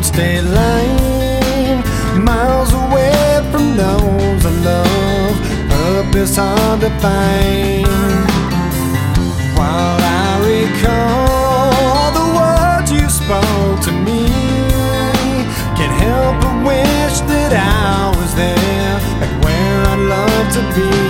old state line, miles away from those I love. Up is hard to find. While I recall all the words you spoke to me, can't help but wish that I was there, like where I'd love to be.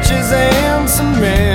matches and some men.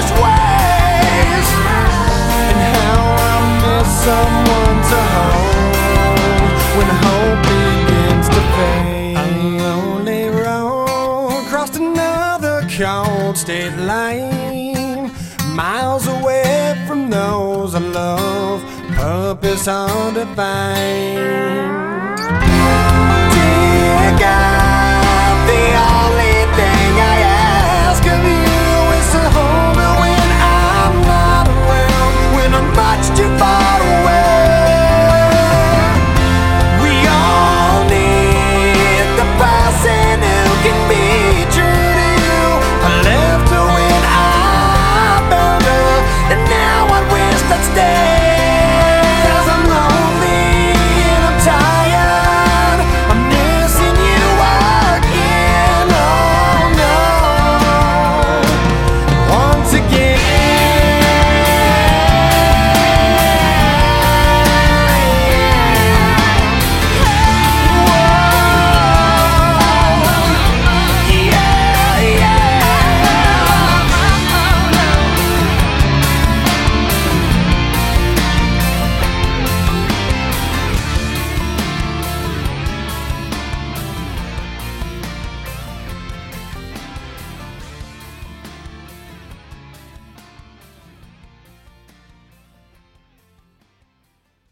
darkest ways. And how I miss someone to hold When hope begins to fade. A lonely road crossed another cold state line Miles away from those I love Purpose all defined